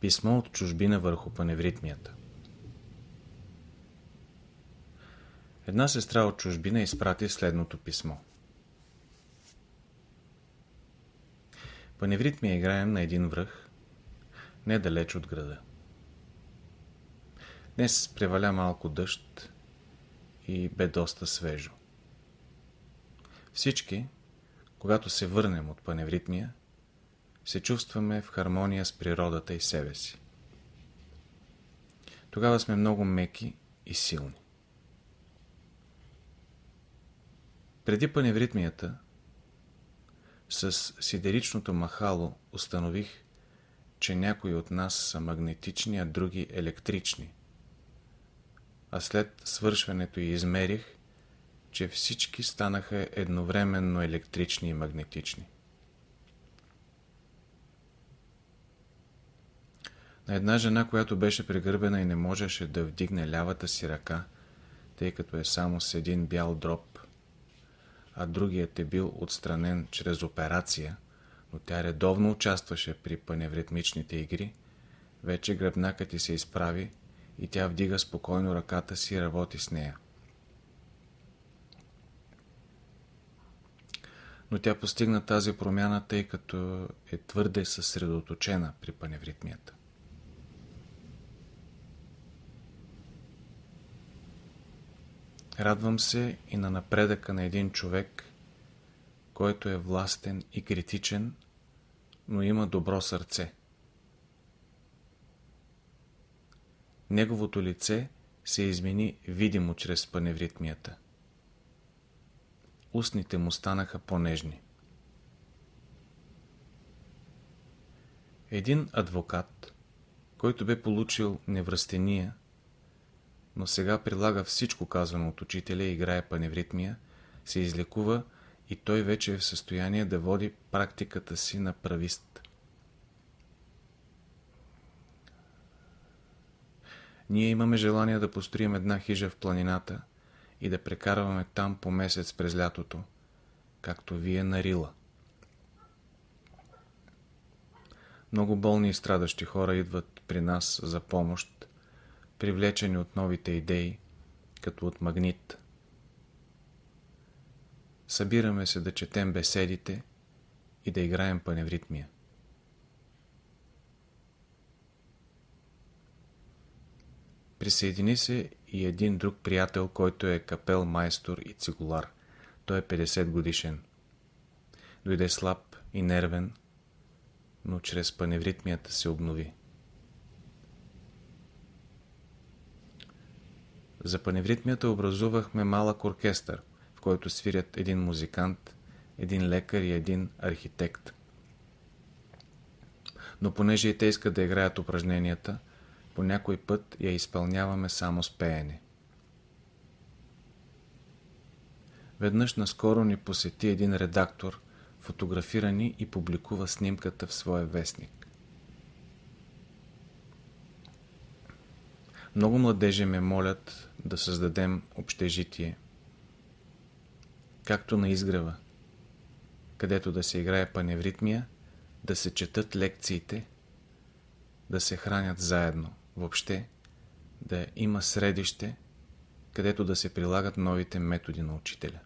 Писмо от чужбина върху паневритмията Една сестра от чужбина изпрати следното писмо. Паневритмия играем на един връх, недалеч от града. Днес преваля малко дъжд и бе доста свежо. Всички, когато се върнем от паневритмия, се чувстваме в хармония с природата и себе си. Тогава сме много меки и силни. Преди паневритмията, с сидеричното махало установих, че някои от нас са магнетични, а други електрични. А след свършването и измерих, че всички станаха едновременно електрични и магнетични. На една жена, която беше прегърбена и не можеше да вдигне лявата си ръка, тъй като е само с един бял дроб, а другият е бил отстранен чрез операция, но тя редовно участваше при паневритмичните игри, вече гръбнакът ти се изправи и тя вдига спокойно ръката си и работи с нея. Но тя постигна тази промяна, тъй като е твърде съсредоточена при паневритмията. Радвам се и на напредъка на един човек, който е властен и критичен, но има добро сърце. Неговото лице се измени видимо чрез паневритмията. Устните му станаха по-нежни. Един адвокат, който бе получил невръстения, но сега прилага всичко казано от учителя играе паневритмия, се излекува и той вече е в състояние да води практиката си на правист. Ние имаме желание да построим една хижа в планината и да прекарваме там по месец през лятото, както вие на Рила. Много болни и страдащи хора идват при нас за помощ, привлечени от новите идеи, като от магнит. Събираме се да четем беседите и да играем паневритмия. Присъедини се и един друг приятел, който е капел майстор и цигулар. Той е 50 годишен. Дойде слаб и нервен, но чрез паневритмията се обнови. За паневритмията образувахме малък оркестър, в който свирят един музикант, един лекар и един архитект. Но понеже и те искат да играят упражненията, по някой път я изпълняваме само с пеене. Веднъж наскоро ни посети един редактор, фотографирани и публикува снимката в своя вестник. Много младежи ме молят да създадем общежитие, както на изгрева, където да се играе паневритмия, да се четат лекциите, да се хранят заедно, въобще да има средище, където да се прилагат новите методи на учителя.